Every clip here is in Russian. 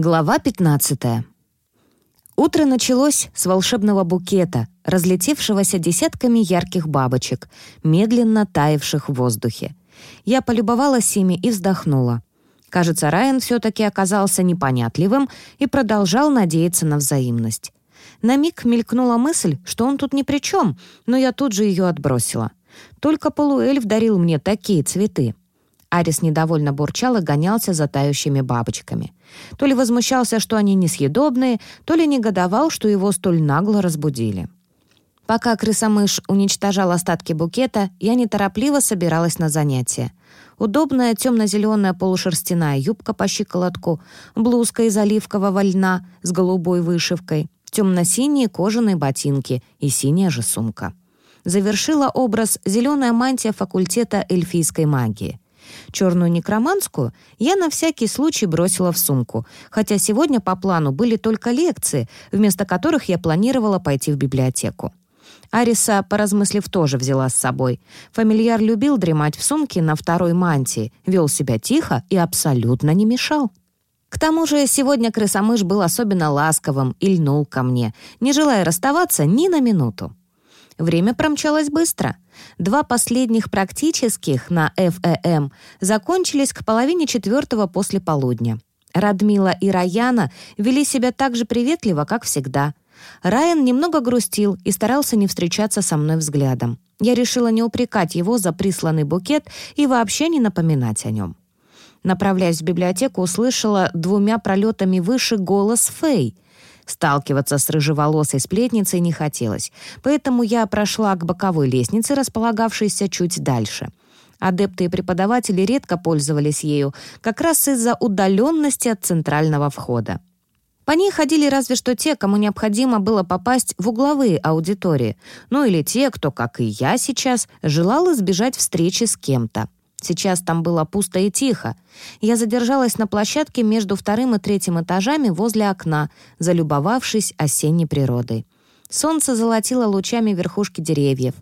Глава 15. Утро началось с волшебного букета, разлетевшегося десятками ярких бабочек, медленно таявших в воздухе. Я полюбовалась ими и вздохнула. Кажется, Райан все-таки оказался непонятливым и продолжал надеяться на взаимность. На миг мелькнула мысль, что он тут ни при чем, но я тут же ее отбросила. Только полуэльф дарил мне такие цветы. Арис недовольно бурчал и гонялся за тающими бабочками. То ли возмущался, что они несъедобные, то ли негодовал, что его столь нагло разбудили. Пока крысомыш уничтожал остатки букета, я неторопливо собиралась на занятия. Удобная темно-зеленая полушерстяная юбка по щиколотку, блузка из оливкового льна с голубой вышивкой, темно-синие кожаные ботинки и синяя же сумка. Завершила образ зеленая мантия факультета эльфийской магии — Черную некроманскую я на всякий случай бросила в сумку, хотя сегодня по плану были только лекции, вместо которых я планировала пойти в библиотеку. Ариса, поразмыслив, тоже взяла с собой. Фамильяр любил дремать в сумке на второй мантии, вел себя тихо и абсолютно не мешал. К тому же сегодня крысомыш был особенно ласковым и льнул ко мне, не желая расставаться ни на минуту. Время промчалось быстро. Два последних практических на ФЭМ закончились к половине четвертого после полудня. Радмила и Раяна вели себя так же приветливо, как всегда. Райан немного грустил и старался не встречаться со мной взглядом. Я решила не упрекать его за присланный букет и вообще не напоминать о нем. Направляясь в библиотеку, услышала двумя пролетами выше голос Фэй — Сталкиваться с рыжеволосой сплетницей не хотелось, поэтому я прошла к боковой лестнице, располагавшейся чуть дальше. Адепты и преподаватели редко пользовались ею, как раз из-за удаленности от центрального входа. По ней ходили разве что те, кому необходимо было попасть в угловые аудитории, ну или те, кто, как и я сейчас, желал избежать встречи с кем-то. Сейчас там было пусто и тихо. Я задержалась на площадке между вторым и третьим этажами возле окна, залюбовавшись осенней природой. Солнце золотило лучами верхушки деревьев.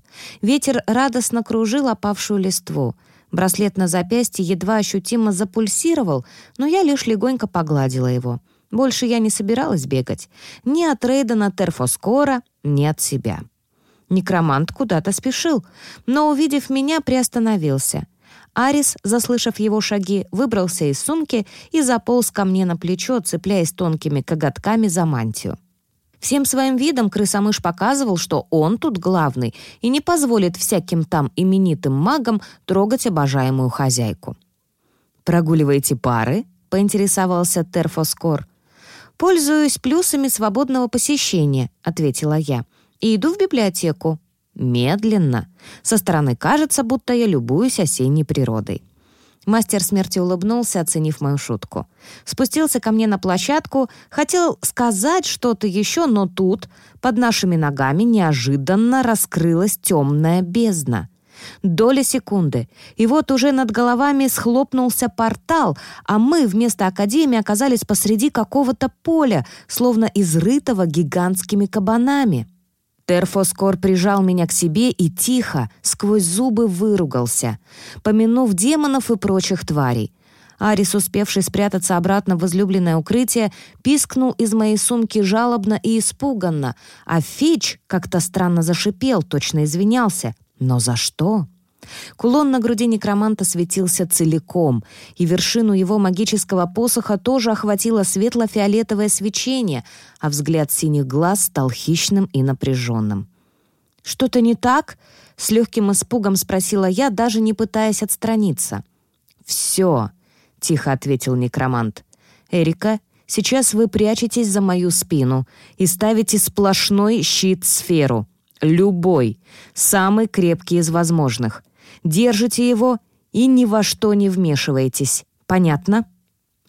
Ветер радостно кружил опавшую листву. Браслет на запястье едва ощутимо запульсировал, но я лишь легонько погладила его. Больше я не собиралась бегать. Ни от Рейдена Терфоскора, ни от себя. Некромант куда-то спешил, но, увидев меня, приостановился — Арис, заслышав его шаги, выбрался из сумки и заполз ко мне на плечо, цепляясь тонкими коготками за мантию. Всем своим видом крысомыш показывал, что он тут главный и не позволит всяким там именитым магам трогать обожаемую хозяйку. «Прогуливаете пары?» — поинтересовался Терфоскор. «Пользуюсь плюсами свободного посещения», — ответила я, — «и иду в библиотеку». Медленно. Со стороны кажется, будто я любуюсь осенней природой. Мастер смерти улыбнулся, оценив мою шутку. Спустился ко мне на площадку, хотел сказать что-то еще, но тут под нашими ногами неожиданно раскрылась темная бездна. Доля секунды, и вот уже над головами схлопнулся портал, а мы вместо Академии оказались посреди какого-то поля, словно изрытого гигантскими кабанами. Терфоскор прижал меня к себе и тихо, сквозь зубы выругался, помянув демонов и прочих тварей. Арис, успевший спрятаться обратно в возлюбленное укрытие, пискнул из моей сумки жалобно и испуганно, а Фич как-то странно зашипел, точно извинялся. Но за что? Кулон на груди некроманта светился целиком, и вершину его магического посоха тоже охватило светло-фиолетовое свечение, а взгляд синих глаз стал хищным и напряженным. «Что-то не так?» — с легким испугом спросила я, даже не пытаясь отстраниться. «Все», — тихо ответил некромант. «Эрика, сейчас вы прячетесь за мою спину и ставите сплошной щит-сферу. Любой, самый крепкий из возможных. Держите его и ни во что не вмешивайтесь. Понятно?»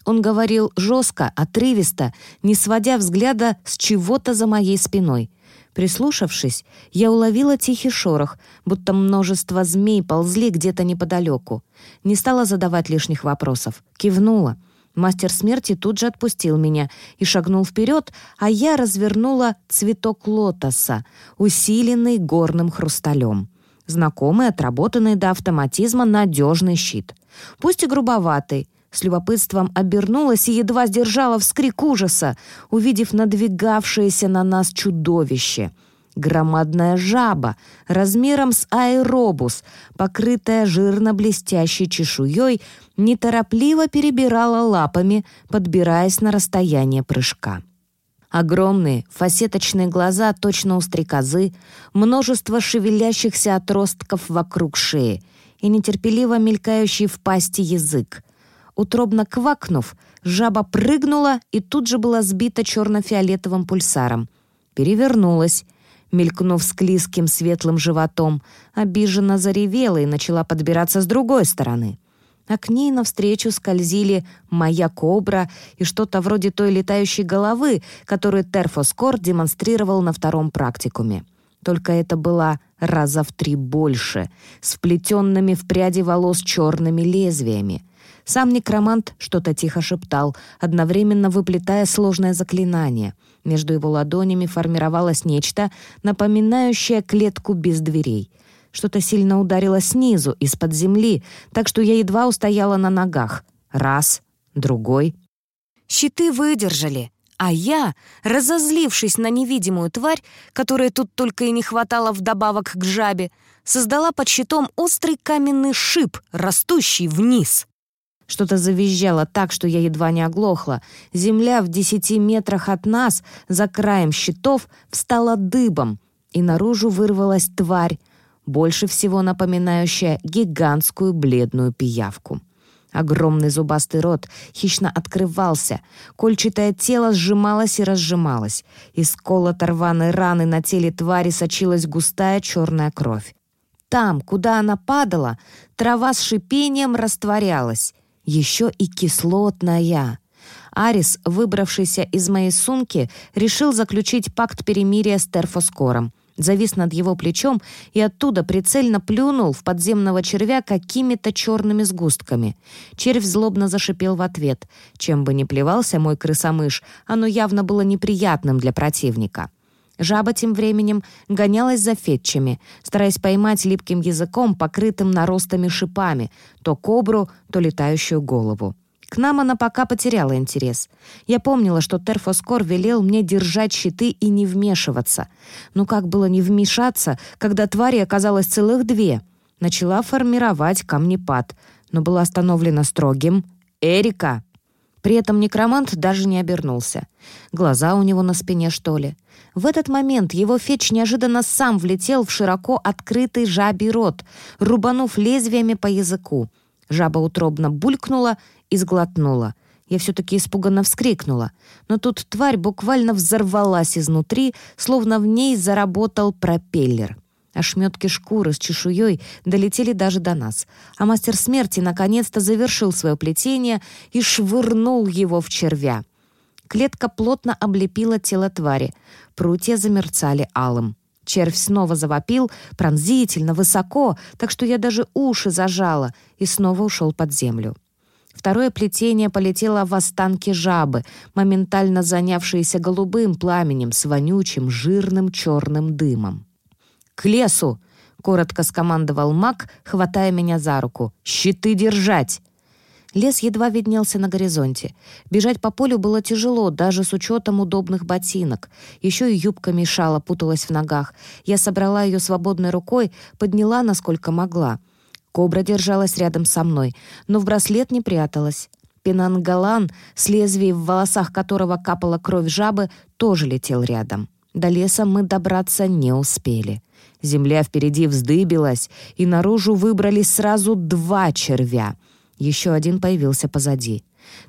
Он говорил жестко, отрывисто, не сводя взгляда с чего-то за моей спиной. Прислушавшись, я уловила тихий шорох, будто множество змей ползли где-то неподалеку. Не стала задавать лишних вопросов. Кивнула. Мастер смерти тут же отпустил меня и шагнул вперед, а я развернула цветок лотоса, усиленный горным хрусталем. Знакомый, отработанный до автоматизма надежный щит. Пусть и грубоватый, С любопытством обернулась и едва сдержала вскрик ужаса, увидев надвигавшееся на нас чудовище. Громадная жаба, размером с аэробус, покрытая жирно-блестящей чешуей, неторопливо перебирала лапами, подбираясь на расстояние прыжка. Огромные фасеточные глаза точно у стрекозы, множество шевелящихся отростков вокруг шеи и нетерпеливо мелькающий в пасти язык. Утробно квакнув, жаба прыгнула и тут же была сбита черно-фиолетовым пульсаром. Перевернулась, мелькнув склизким светлым животом, обиженно заревела и начала подбираться с другой стороны. А к ней навстречу скользили моя кобра и что-то вроде той летающей головы, которую Терфоскор демонстрировал на втором практикуме. Только это была раза в три больше, с вплетенными в пряди волос черными лезвиями. Сам некромант что-то тихо шептал, одновременно выплетая сложное заклинание. Между его ладонями формировалось нечто, напоминающее клетку без дверей. Что-то сильно ударило снизу, из-под земли, так что я едва устояла на ногах. Раз, другой. Щиты выдержали, а я, разозлившись на невидимую тварь, которой тут только и не хватало вдобавок к жабе, создала под щитом острый каменный шип, растущий вниз. Что-то завизжало так, что я едва не оглохла. Земля в десяти метрах от нас, за краем щитов, встала дыбом, и наружу вырвалась тварь, больше всего напоминающая гигантскую бледную пиявку. Огромный зубастый рот хищно открывался, кольчатое тело сжималось и разжималось. Из колота рваной раны на теле твари сочилась густая черная кровь. Там, куда она падала, трава с шипением растворялась — еще и кислотная. Арис, выбравшийся из моей сумки, решил заключить пакт перемирия с Терфоскором. Завис над его плечом и оттуда прицельно плюнул в подземного червя какими-то черными сгустками. Червь злобно зашипел в ответ. Чем бы ни плевался мой крысомыш, оно явно было неприятным для противника. Жаба тем временем гонялась за фетчами, стараясь поймать липким языком, покрытым наростами шипами, то кобру, то летающую голову. К нам она пока потеряла интерес. Я помнила, что Терфоскор велел мне держать щиты и не вмешиваться. Ну как было не вмешаться, когда твари оказалось целых две? Начала формировать камнепад, но была остановлена строгим «Эрика!». При этом некромант даже не обернулся. Глаза у него на спине, что ли? В этот момент его фетч неожиданно сам влетел в широко открытый жабий рот, рубанув лезвиями по языку. Жаба утробно булькнула и сглотнула. Я все-таки испуганно вскрикнула. Но тут тварь буквально взорвалась изнутри, словно в ней заработал пропеллер. Ошметки шкуры с чешуей долетели даже до нас, а мастер смерти наконец-то завершил свое плетение и швырнул его в червя. Клетка плотно облепила тело твари. Прутья замерцали алым. Червь снова завопил, пронзительно, высоко, так что я даже уши зажала, и снова ушел под землю. Второе плетение полетело в останки жабы, моментально занявшиеся голубым пламенем с вонючим, жирным черным дымом. «К лесу!» — коротко скомандовал маг, хватая меня за руку. «Щиты держать!» Лес едва виднелся на горизонте. Бежать по полю было тяжело, даже с учетом удобных ботинок. Еще и юбка мешала, путалась в ногах. Я собрала ее свободной рукой, подняла, насколько могла. Кобра держалась рядом со мной, но в браслет не пряталась. Пенангалан, с лезвием в волосах которого капала кровь жабы, тоже летел рядом. До леса мы добраться не успели. Земля впереди вздыбилась, и наружу выбрались сразу два червя — еще один появился позади.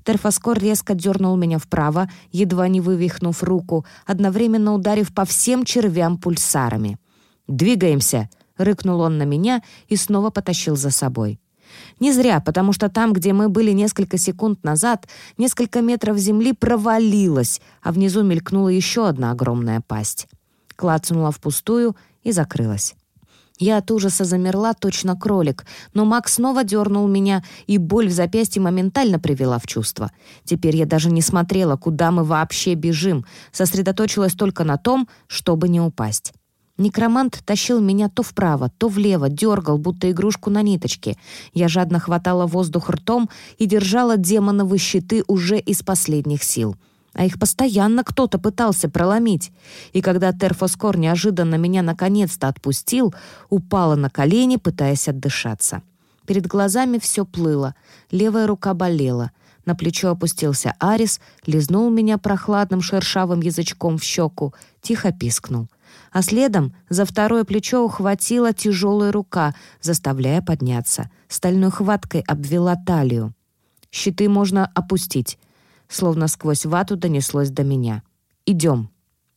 Терфоскор резко дернул меня вправо, едва не вывихнув руку, одновременно ударив по всем червям пульсарами. «Двигаемся!» — рыкнул он на меня и снова потащил за собой. Не зря, потому что там, где мы были несколько секунд назад, несколько метров земли провалилось, а внизу мелькнула еще одна огромная пасть. Клацнула впустую и закрылась. Я от ужаса замерла, точно кролик, но Макс снова дернул меня, и боль в запястье моментально привела в чувство. Теперь я даже не смотрела, куда мы вообще бежим, сосредоточилась только на том, чтобы не упасть. Некромант тащил меня то вправо, то влево, дергал, будто игрушку на ниточке. Я жадно хватала воздух ртом и держала демоновы щиты уже из последних сил. А их постоянно кто-то пытался проломить. И когда Терфоскор неожиданно меня наконец-то отпустил, упала на колени, пытаясь отдышаться. Перед глазами все плыло, левая рука болела. На плечо опустился Арис, лизнул меня прохладным шершавым язычком в щеку, тихо пискнул — а следом за второе плечо ухватила тяжелая рука, заставляя подняться. Стальной хваткой обвела талию. «Щиты можно опустить», словно сквозь вату донеслось до меня. «Идем».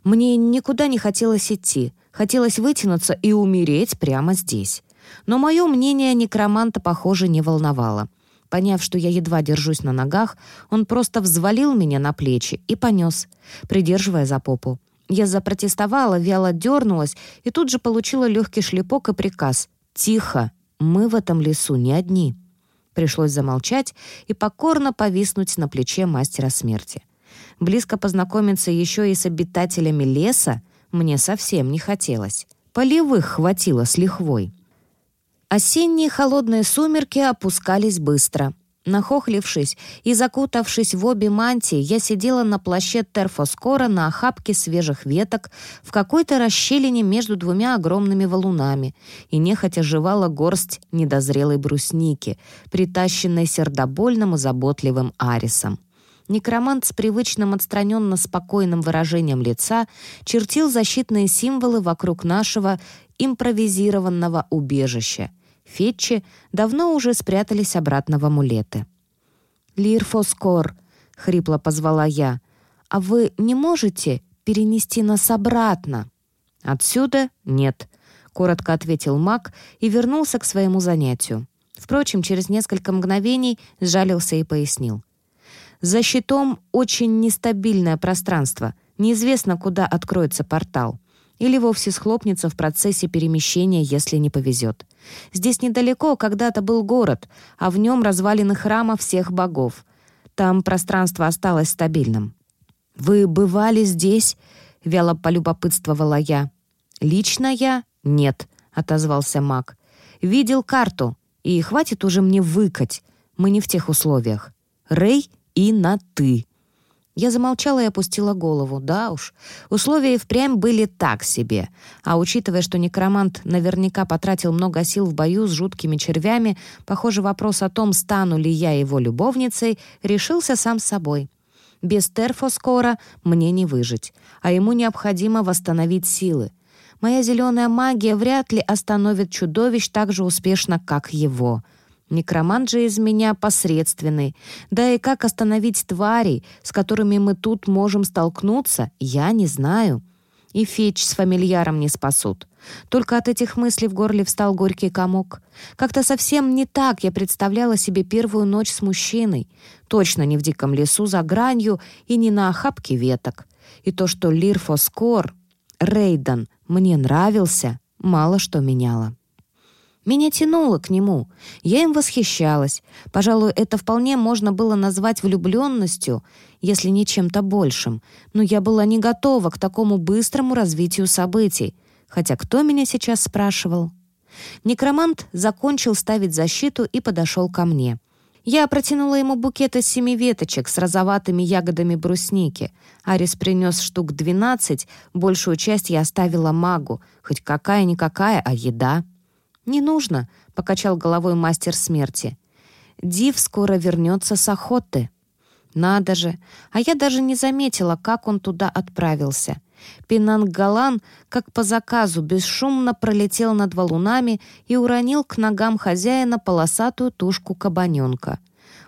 Мне никуда не хотелось идти. Хотелось вытянуться и умереть прямо здесь. Но мое мнение некроманта, похоже, не волновало. Поняв, что я едва держусь на ногах, он просто взвалил меня на плечи и понес, придерживая за попу. Я запротестовала, вяло дернулась и тут же получила легкий шлепок и приказ. «Тихо! Мы в этом лесу не одни». Пришлось замолчать и покорно повиснуть на плече мастера смерти. Близко познакомиться еще и с обитателями леса мне совсем не хотелось. Полевых хватило с лихвой. Осенние холодные сумерки опускались быстро. Нахохлившись и закутавшись в обе мантии, я сидела на плаще терфоскора на охапке свежих веток в какой-то расщелине между двумя огромными валунами и нехотя жевала горсть недозрелой брусники, притащенной сердобольным и заботливым арисом. Некромант с привычным отстраненно спокойным выражением лица чертил защитные символы вокруг нашего импровизированного убежища — Фетчи давно уже спрятались обратно в амулеты. «Лирфоскор», — хрипло позвала я, — «а вы не можете перенести нас обратно?» «Отсюда нет», — коротко ответил маг и вернулся к своему занятию. Впрочем, через несколько мгновений сжалился и пояснил. «За щитом очень нестабильное пространство. Неизвестно, куда откроется портал или вовсе схлопнется в процессе перемещения, если не повезет. Здесь недалеко когда-то был город, а в нем развалины храма всех богов. Там пространство осталось стабильным. «Вы бывали здесь?» — вяло полюбопытствовала я. «Лично я? Нет», — отозвался маг. «Видел карту, и хватит уже мне выкать. Мы не в тех условиях. Рэй и на «ты». Я замолчала и опустила голову. Да уж, условия впрямь были так себе. А учитывая, что некромант наверняка потратил много сил в бою с жуткими червями, похоже, вопрос о том, стану ли я его любовницей, решился сам собой. Без терфоскора мне не выжить, а ему необходимо восстановить силы. Моя зеленая магия вряд ли остановит чудовищ так же успешно, как его — Некромант же из меня посредственный. Да и как остановить тварей, с которыми мы тут можем столкнуться, я не знаю. И фетч с фамильяром не спасут. Только от этих мыслей в горле встал горький комок. Как-то совсем не так я представляла себе первую ночь с мужчиной. Точно не в диком лесу за гранью и не на охапке веток. И то, что Лир Фоскор, Рейдан, мне нравился, мало что меняло. Меня тянуло к нему. Я им восхищалась. Пожалуй, это вполне можно было назвать влюбленностью, если не чем-то большим. Но я была не готова к такому быстрому развитию событий. Хотя кто меня сейчас спрашивал? Некромант закончил ставить защиту и подошел ко мне. Я протянула ему букет из семи веточек с розоватыми ягодами брусники. Арис принес штук двенадцать, большую часть я оставила магу. Хоть какая-никакая, а еда. «Не нужно», — покачал головой мастер смерти. «Див скоро вернется с охоты». «Надо же! А я даже не заметила, как он туда отправился». Пинангалан, как по заказу, бесшумно пролетел над валунами и уронил к ногам хозяина полосатую тушку кабаненка,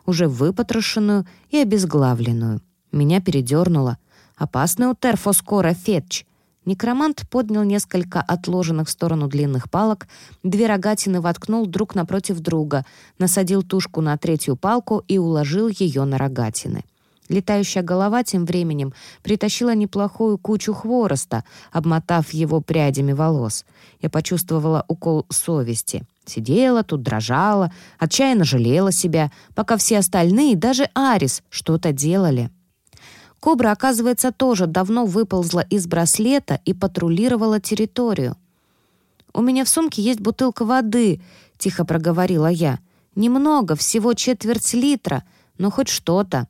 уже выпотрошенную и обезглавленную. Меня передернуло. Опасный у Терфоскора Фетч. Некромант поднял несколько отложенных в сторону длинных палок, две рогатины воткнул друг напротив друга, насадил тушку на третью палку и уложил ее на рогатины. Летающая голова тем временем притащила неплохую кучу хвороста, обмотав его прядями волос. Я почувствовала укол совести. Сидела тут, дрожала, отчаянно жалела себя, пока все остальные, даже Арис, что-то делали. Кобра, оказывается, тоже давно выползла из браслета и патрулировала территорию. «У меня в сумке есть бутылка воды», — тихо проговорила я. «Немного, всего четверть литра, но хоть что-то».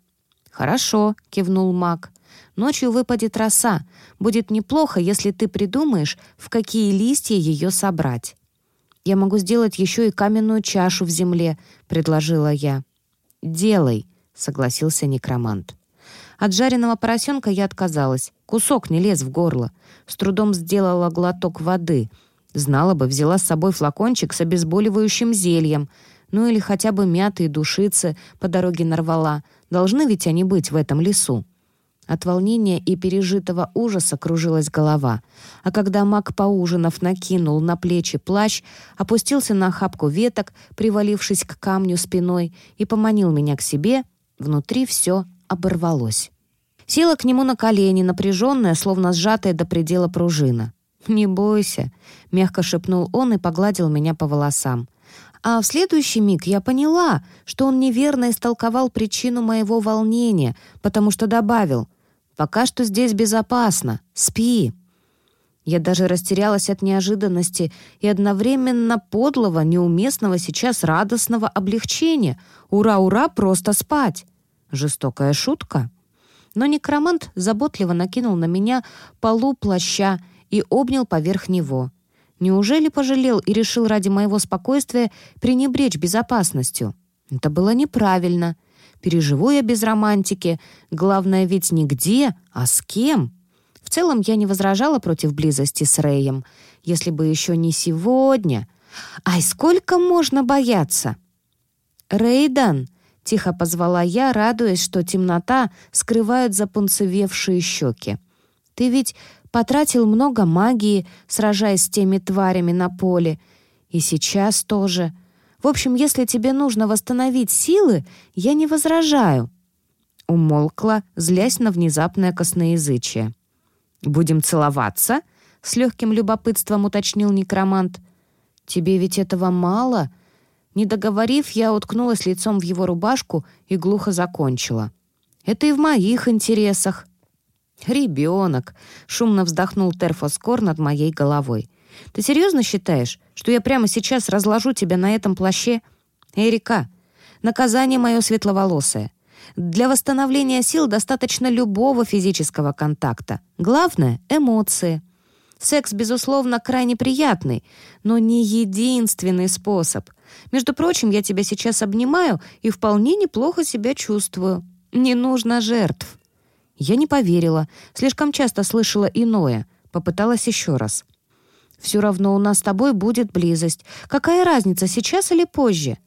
«Хорошо», — кивнул маг. «Ночью выпадет роса. Будет неплохо, если ты придумаешь, в какие листья ее собрать». «Я могу сделать еще и каменную чашу в земле», — предложила я. «Делай», — согласился некромант. От жареного поросенка я отказалась. Кусок не лез в горло. С трудом сделала глоток воды. Знала бы, взяла с собой флакончик с обезболивающим зельем. Ну или хотя бы мяты и душицы по дороге нарвала. Должны ведь они быть в этом лесу. От волнения и пережитого ужаса кружилась голова. А когда маг, поужинав, накинул на плечи плащ, опустился на охапку веток, привалившись к камню спиной, и поманил меня к себе, внутри все оборвалось. Села к нему на колени, напряженная, словно сжатая до предела пружина. «Не бойся», — мягко шепнул он и погладил меня по волосам. А в следующий миг я поняла, что он неверно истолковал причину моего волнения, потому что добавил «Пока что здесь безопасно. Спи». Я даже растерялась от неожиданности и одновременно подлого, неуместного сейчас радостного облегчения. «Ура-ура, просто спать!» Жестокая шутка. Но некромант заботливо накинул на меня полу плаща и обнял поверх него. Неужели пожалел и решил ради моего спокойствия пренебречь безопасностью? Это было неправильно. Переживу я без романтики. Главное ведь не где, а с кем. В целом я не возражала против близости с Рэем. Если бы еще не сегодня. Ай, сколько можно бояться? «Рейдан!» — тихо позвала я, радуясь, что темнота скрывает запунцевевшие щеки. «Ты ведь потратил много магии, сражаясь с теми тварями на поле. И сейчас тоже. В общем, если тебе нужно восстановить силы, я не возражаю». Умолкла, злясь на внезапное косноязычие. «Будем целоваться?» — с легким любопытством уточнил некромант. «Тебе ведь этого мало?» Не договорив, я уткнулась лицом в его рубашку и глухо закончила. «Это и в моих интересах». «Ребенок!» — шумно вздохнул Терфоскор над моей головой. «Ты серьезно считаешь, что я прямо сейчас разложу тебя на этом плаще? Эрика, наказание мое светловолосое. Для восстановления сил достаточно любого физического контакта. Главное — эмоции». Секс, безусловно, крайне приятный, но не единственный способ. Между прочим, я тебя сейчас обнимаю и вполне неплохо себя чувствую. Не нужно жертв». Я не поверила, слишком часто слышала иное, попыталась еще раз. «Все равно у нас с тобой будет близость. Какая разница, сейчас или позже?»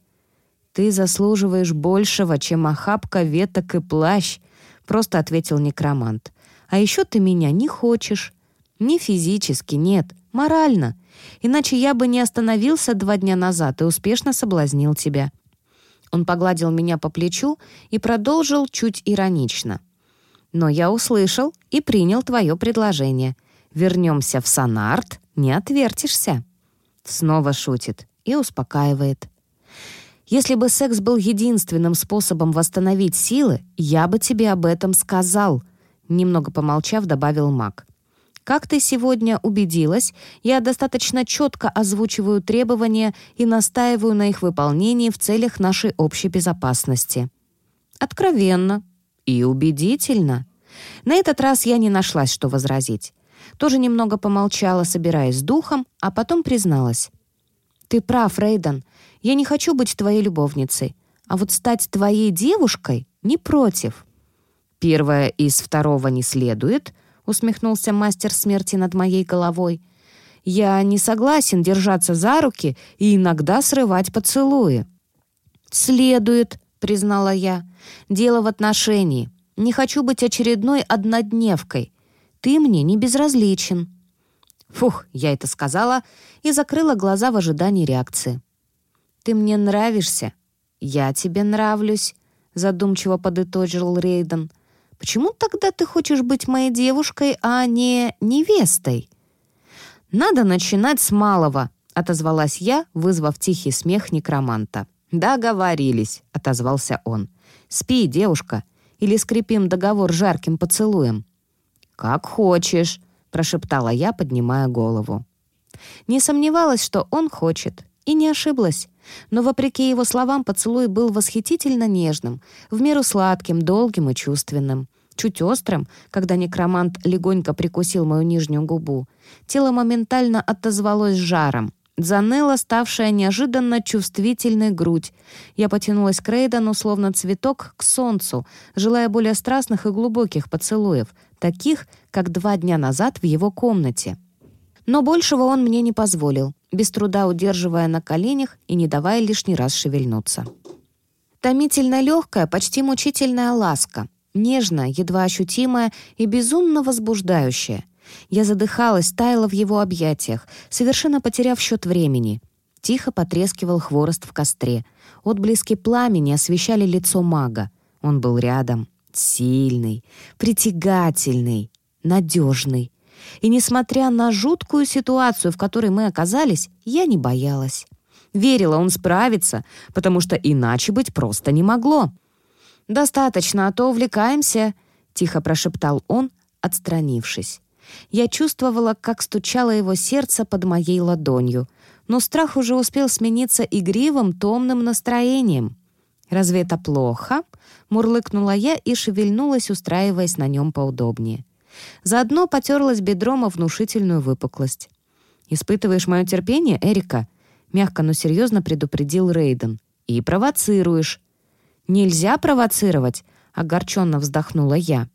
«Ты заслуживаешь большего, чем охапка веток и плащ», — просто ответил некромант. «А еще ты меня не хочешь. Не физически, нет, морально. Иначе я бы не остановился два дня назад и успешно соблазнил тебя». Он погладил меня по плечу и продолжил чуть иронично. «Но я услышал и принял твое предложение. Вернемся в Санарт, не отвертишься». Снова шутит и успокаивает. «Если бы секс был единственным способом восстановить силы, я бы тебе об этом сказал», немного помолчав, добавил маг. Как ты сегодня убедилась, я достаточно четко озвучиваю требования и настаиваю на их выполнении в целях нашей общей безопасности. Откровенно и убедительно. На этот раз я не нашлась, что возразить. Тоже немного помолчала, собираясь с духом, а потом призналась. «Ты прав, Рейден. Я не хочу быть твоей любовницей. А вот стать твоей девушкой не против». «Первое из второго не следует», усмехнулся мастер смерти над моей головой. «Я не согласен держаться за руки и иногда срывать поцелуи». «Следует», — признала я. «Дело в отношении. Не хочу быть очередной однодневкой. Ты мне не безразличен». Фух, я это сказала и закрыла глаза в ожидании реакции. «Ты мне нравишься. Я тебе нравлюсь», — задумчиво подытожил Рейден. Почему тогда ты хочешь быть моей девушкой, а не невестой?» «Надо начинать с малого», — отозвалась я, вызвав тихий смех некроманта. «Договорились», — отозвался он. «Спи, девушка, или скрепим договор жарким поцелуем». «Как хочешь», — прошептала я, поднимая голову. Не сомневалась, что он хочет, и не ошиблась. Но, вопреки его словам, поцелуй был восхитительно нежным, в меру сладким, долгим и чувственным. Чуть острым, когда некромант легонько прикусил мою нижнюю губу. Тело моментально отозвалось жаром. Заныла ставшая неожиданно чувствительной грудь. Я потянулась к Рейдану, словно цветок, к солнцу, желая более страстных и глубоких поцелуев, таких, как два дня назад в его комнате. Но большего он мне не позволил, без труда удерживая на коленях и не давая лишний раз шевельнуться. Томительно легкая, почти мучительная ласка, нежная, едва ощутимая и безумно возбуждающая — я задыхалась, таяла в его объятиях, совершенно потеряв счет времени. Тихо потрескивал хворост в костре. Отблески пламени освещали лицо мага. Он был рядом. Сильный, притягательный, надежный. И несмотря на жуткую ситуацию, в которой мы оказались, я не боялась. Верила, он справится, потому что иначе быть просто не могло. «Достаточно, а то увлекаемся», — тихо прошептал он, отстранившись. Я чувствовала, как стучало его сердце под моей ладонью, но страх уже успел смениться игривым, томным настроением. «Разве это плохо?» — мурлыкнула я и шевельнулась, устраиваясь на нем поудобнее. Заодно потерлась бедром о внушительную выпуклость. «Испытываешь мое терпение, Эрика?» — мягко, но серьезно предупредил Рейден. «И провоцируешь». «Нельзя провоцировать!» — огорченно вздохнула я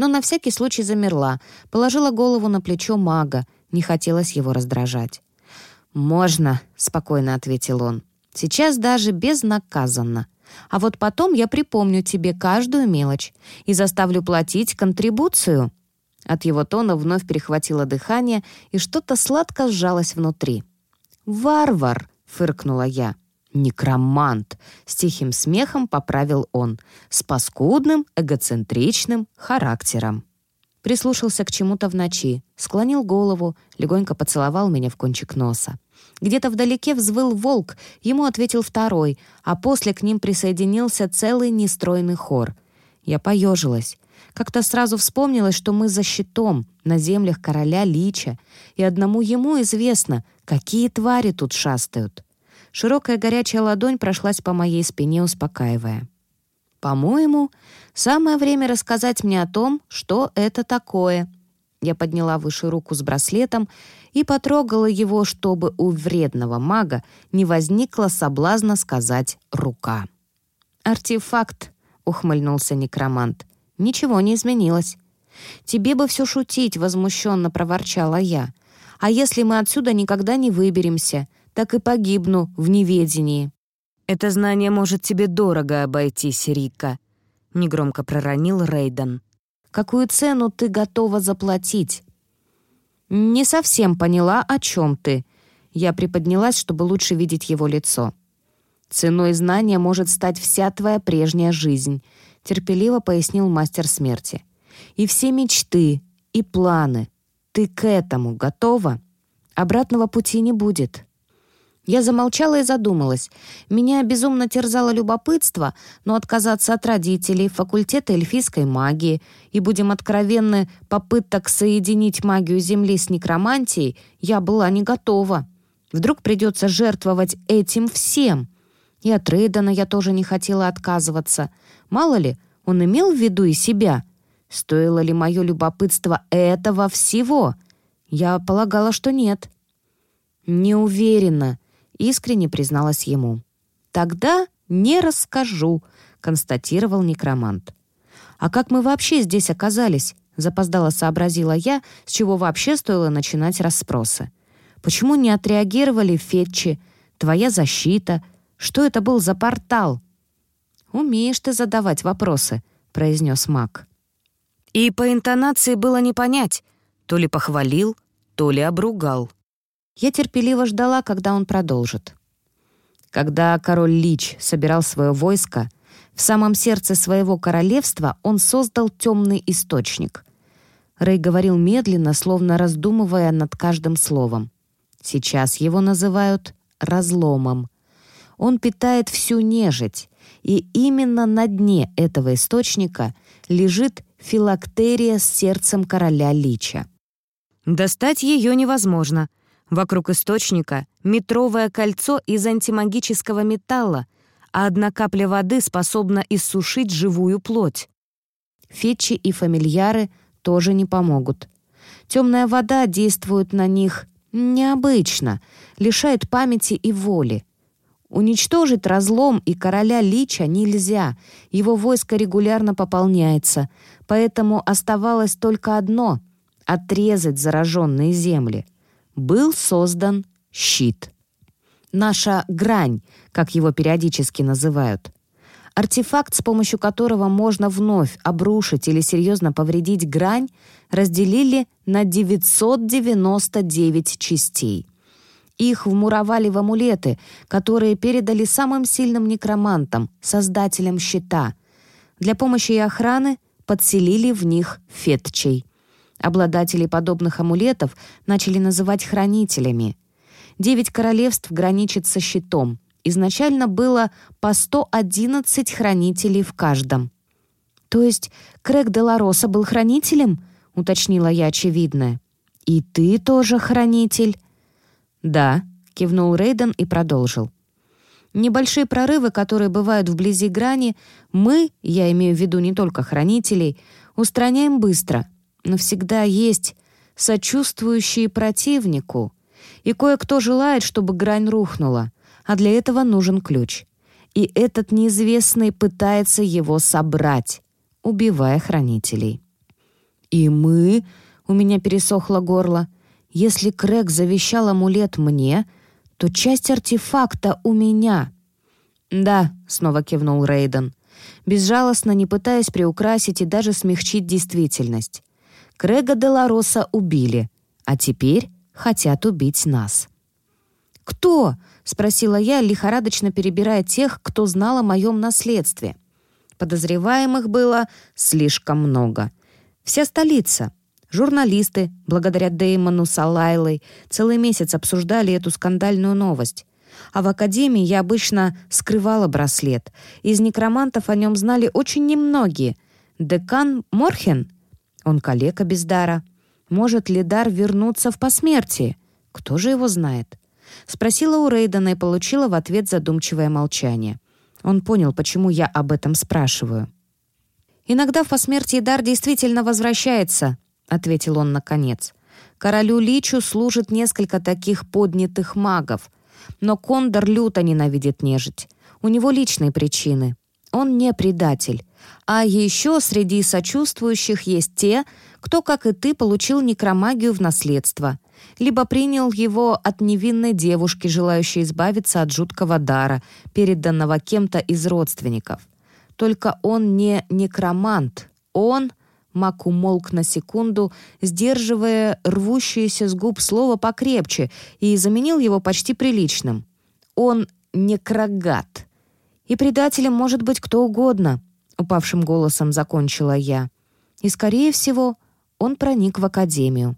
но на всякий случай замерла, положила голову на плечо мага, не хотелось его раздражать. «Можно», — спокойно ответил он. «Сейчас даже безнаказанно. А вот потом я припомню тебе каждую мелочь и заставлю платить контрибуцию». От его тона вновь перехватило дыхание, и что-то сладко сжалось внутри. «Варвар!» — фыркнула я. «Некромант!» — с тихим смехом поправил он, с паскудным, эгоцентричным характером. Прислушался к чему-то в ночи, склонил голову, легонько поцеловал меня в кончик носа. Где-то вдалеке взвыл волк, ему ответил второй, а после к ним присоединился целый нестройный хор. Я поежилась. Как-то сразу вспомнилось, что мы за щитом, на землях короля Лича, и одному ему известно, какие твари тут шастают. Широкая горячая ладонь прошлась по моей спине, успокаивая. «По-моему, самое время рассказать мне о том, что это такое». Я подняла выше руку с браслетом и потрогала его, чтобы у вредного мага не возникло соблазна сказать «рука». «Артефакт», — ухмыльнулся некромант. «Ничего не изменилось». «Тебе бы все шутить», — возмущенно проворчала я. «А если мы отсюда никогда не выберемся? так и погибну в неведении». «Это знание может тебе дорого обойтись, Рика», — негромко проронил Рейден. «Какую цену ты готова заплатить?» «Не совсем поняла, о чем ты». Я приподнялась, чтобы лучше видеть его лицо. «Ценой знания может стать вся твоя прежняя жизнь», — терпеливо пояснил мастер смерти. «И все мечты, и планы. Ты к этому готова? Обратного пути не будет». Я замолчала и задумалась. Меня безумно терзало любопытство, но отказаться от родителей, факультета эльфийской магии и, будем откровенны, попыток соединить магию Земли с некромантией я была не готова. Вдруг придется жертвовать этим всем. И от Рейдена я тоже не хотела отказываться. Мало ли, он имел в виду и себя. Стоило ли мое любопытство этого всего? Я полагала, что нет. «Не уверена», искренне призналась ему. «Тогда не расскажу», — констатировал некромант. «А как мы вообще здесь оказались?» — запоздало сообразила я, с чего вообще стоило начинать расспросы. «Почему не отреагировали Фетчи? Твоя защита? Что это был за портал?» «Умеешь ты задавать вопросы», — произнес маг. И по интонации было не понять, то ли похвалил, то ли обругал. Я терпеливо ждала, когда он продолжит. Когда король Лич собирал свое войско, в самом сердце своего королевства он создал темный источник. Рэй говорил медленно, словно раздумывая над каждым словом. Сейчас его называют разломом. Он питает всю нежить, и именно на дне этого источника лежит филактерия с сердцем короля Лича. Достать ее невозможно — Вокруг источника метровое кольцо из антимагического металла, а одна капля воды способна иссушить живую плоть. Фетчи и фамильяры тоже не помогут. Темная вода действует на них необычно, лишает памяти и воли. Уничтожить разлом и короля Лича нельзя, его войско регулярно пополняется, поэтому оставалось только одно — отрезать зараженные земли. Был создан щит. Наша грань, как его периодически называют. Артефакт, с помощью которого можно вновь обрушить или серьезно повредить грань, разделили на 999 частей. Их вмуровали в амулеты, которые передали самым сильным некромантам, создателям щита. Для помощи и охраны подселили в них фетчей. Обладателей подобных амулетов начали называть хранителями. Девять королевств граничат со щитом. Изначально было по 111 хранителей в каждом. «То есть Крэг Делароса был хранителем?» — уточнила я очевидное. «И ты тоже хранитель?» «Да», — кивнул Рейден и продолжил. «Небольшие прорывы, которые бывают вблизи грани, мы, я имею в виду не только хранителей, устраняем быстро, но всегда есть сочувствующие противнику, и кое-кто желает, чтобы грань рухнула, а для этого нужен ключ. И этот неизвестный пытается его собрать, убивая хранителей». «И мы...» — у меня пересохло горло — если Крэг завещал амулет мне, то часть артефакта у меня. «Да», — снова кивнул Рейден, безжалостно не пытаясь приукрасить и даже смягчить действительность. Крэга Делароса убили, а теперь хотят убить нас. «Кто?» — спросила я, лихорадочно перебирая тех, кто знал о моем наследстве. Подозреваемых было слишком много. Вся столица — Журналисты, благодаря Деймону с Алайлой, целый месяц обсуждали эту скандальную новость. А в академии я обычно скрывала браслет. Из некромантов о нем знали очень немногие. Декан Морхен? Он калека без дара. Может ли дар вернуться в посмертие? Кто же его знает? Спросила у Рейдена и получила в ответ задумчивое молчание. Он понял, почему я об этом спрашиваю. «Иногда в посмертии дар действительно возвращается», ответил он наконец. «Королю Личу служит несколько таких поднятых магов, но Кондор люто ненавидит нежить. У него личные причины. Он не предатель. А еще среди сочувствующих есть те, кто, как и ты, получил некромагию в наследство, либо принял его от невинной девушки, желающей избавиться от жуткого дара, переданного кем-то из родственников. Только он не некромант, он Мак умолк на секунду, сдерживая рвущееся с губ слово покрепче, и заменил его почти приличным. «Он некрогат. И предателем может быть кто угодно», — упавшим голосом закончила я. «И, скорее всего, он проник в академию».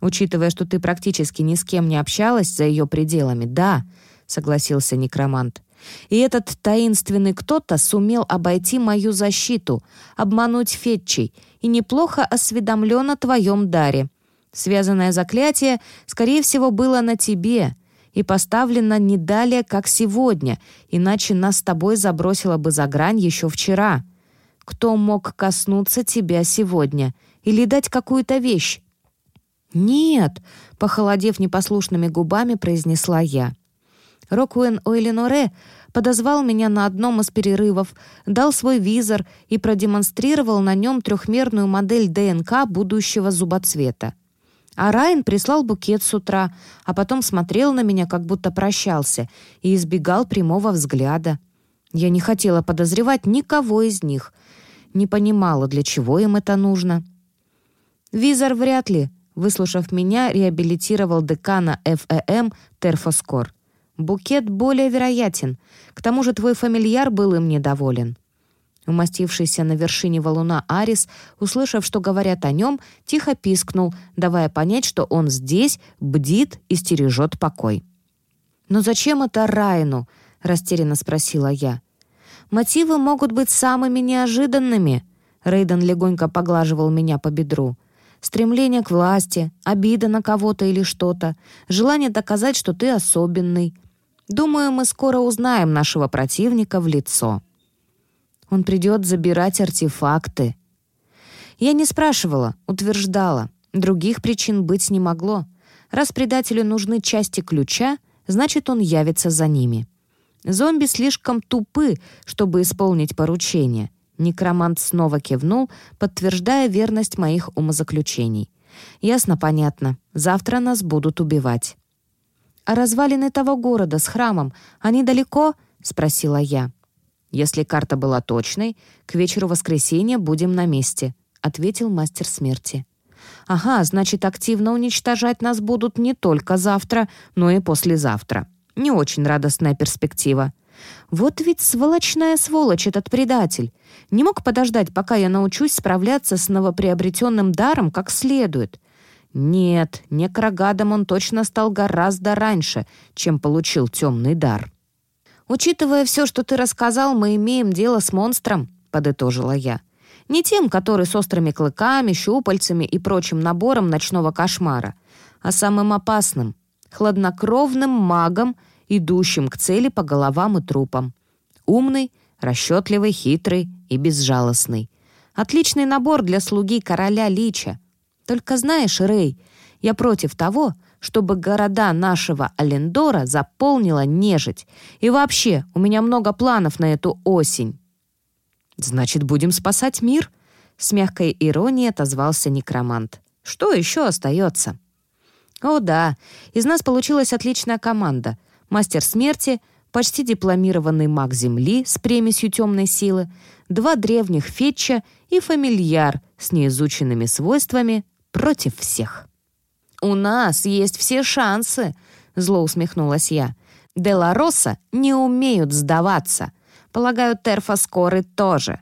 «Учитывая, что ты практически ни с кем не общалась за ее пределами, да», — согласился некромант. И этот таинственный кто-то сумел обойти мою защиту, обмануть Фетчей и неплохо осведомлен о твоем даре. Связанное заклятие, скорее всего, было на тебе и поставлено не далее, как сегодня, иначе нас с тобой забросило бы за грань еще вчера. Кто мог коснуться тебя сегодня или дать какую-то вещь? «Нет», — похолодев непослушными губами, произнесла я. Рокуэн Ойленоре подозвал меня на одном из перерывов, дал свой визор и продемонстрировал на нем трехмерную модель ДНК будущего зубоцвета. А Райан прислал букет с утра, а потом смотрел на меня, как будто прощался, и избегал прямого взгляда. Я не хотела подозревать никого из них. Не понимала, для чего им это нужно. «Визор вряд ли», — выслушав меня, реабилитировал декана ФЭМ Терфоскор. Букет более вероятен. К тому же твой фамильяр был им недоволен». Умастившийся на вершине валуна Арис, услышав, что говорят о нем, тихо пискнул, давая понять, что он здесь бдит и стережет покой. «Но зачем это Райну?» — растерянно спросила я. «Мотивы могут быть самыми неожиданными», — Рейден легонько поглаживал меня по бедру. Стремление к власти, обида на кого-то или что-то, желание доказать, что ты особенный. Думаю, мы скоро узнаем нашего противника в лицо. Он придет забирать артефакты. Я не спрашивала, утверждала. Других причин быть не могло. Раз предателю нужны части ключа, значит, он явится за ними. Зомби слишком тупы, чтобы исполнить поручение. Некромант снова кивнул, подтверждая верность моих умозаключений. «Ясно, понятно. Завтра нас будут убивать». «А развалины того города с храмом, они далеко?» — спросила я. «Если карта была точной, к вечеру воскресенья будем на месте», — ответил мастер смерти. «Ага, значит, активно уничтожать нас будут не только завтра, но и послезавтра. Не очень радостная перспектива». Вот ведь сволочная сволочь этот предатель. Не мог подождать, пока я научусь справляться с новоприобретенным даром как следует. Нет, некрогадом он точно стал гораздо раньше, чем получил темный дар. «Учитывая все, что ты рассказал, мы имеем дело с монстром», — подытожила я. «Не тем, который с острыми клыками, щупальцами и прочим набором ночного кошмара, а самым опасным — хладнокровным магом — идущим к цели по головам и трупам. Умный, расчетливый, хитрый и безжалостный. Отличный набор для слуги короля Лича. Только знаешь, Рэй, я против того, чтобы города нашего Алендора заполнила нежить. И вообще, у меня много планов на эту осень». «Значит, будем спасать мир?» С мягкой иронией отозвался некромант. «Что еще остается?» «О да, из нас получилась отличная команда мастер смерти, почти дипломированный маг Земли с примесью темной силы, два древних фетча и фамильяр с неизученными свойствами против всех. «У нас есть все шансы», — зло усмехнулась я. «Делароса не умеют сдаваться. Полагаю, Терфоскоры тоже».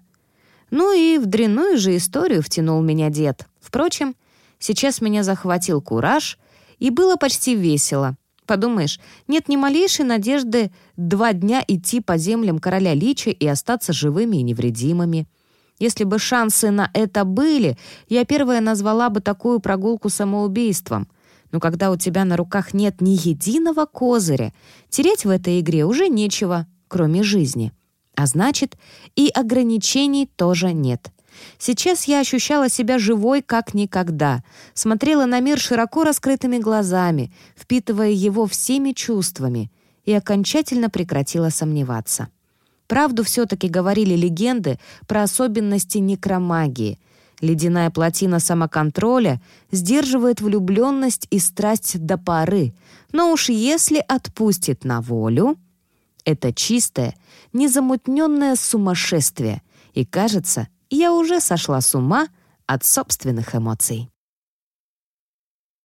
Ну и в дрянную же историю втянул меня дед. Впрочем, сейчас меня захватил кураж, и было почти весело. Подумаешь, нет ни малейшей надежды два дня идти по землям короля Лича и остаться живыми и невредимыми. Если бы шансы на это были, я первая назвала бы такую прогулку самоубийством. Но когда у тебя на руках нет ни единого козыря, терять в этой игре уже нечего, кроме жизни. А значит, и ограничений тоже нет. Сейчас я ощущала себя живой как никогда, смотрела на мир широко раскрытыми глазами, впитывая его всеми чувствами, и окончательно прекратила сомневаться. Правду все-таки говорили легенды про особенности некромагии. Ледяная плотина самоконтроля сдерживает влюбленность и страсть до поры, но уж если отпустит на волю... Это чистое, незамутненное сумасшествие, и, кажется, я уже сошла с ума от собственных эмоций.